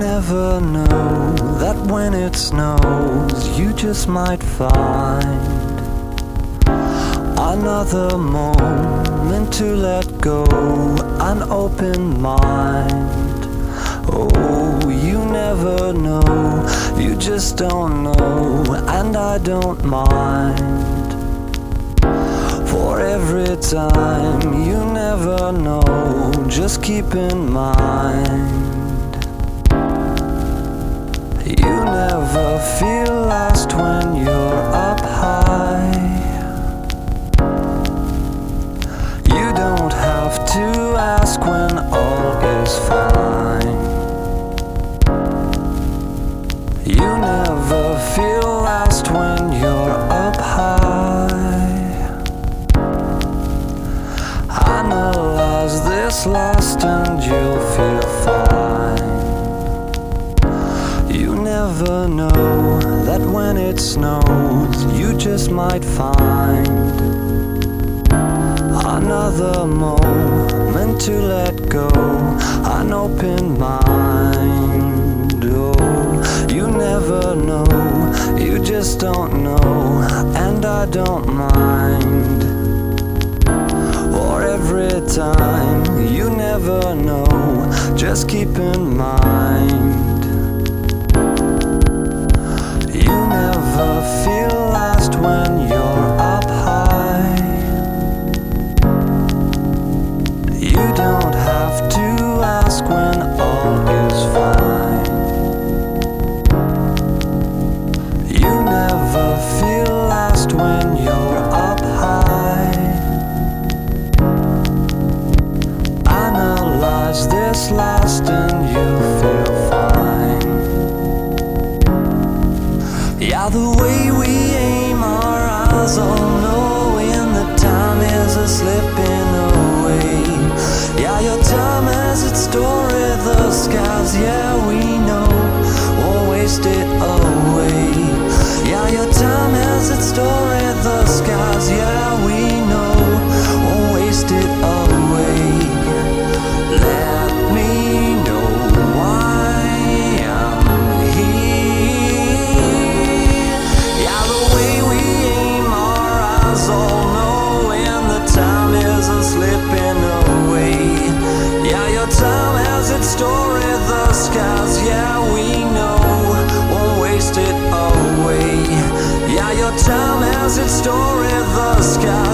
never know that when it snows, you just might find another moment to let go, an open mind. Oh, you never know, you just don't know, and I don't mind. For every time, you never know, just keep in mind. Feel lost when you're up high. You don't have to ask when all is fine. You never feel lost when you're up high. Analyze this last and you'll feel never know that when it snows, you just might find another moment to let go, an open mind. Oh, you never know, you just don't know, and I don't mind. Or every time, you never know, just keep in mind. This last and you feel the way we aim our eyes all knowing the time is a slipping away. Yeah, your time has its story, the skies, yeah, we know, won't waste it away. Yeah, your town has its story, the sky.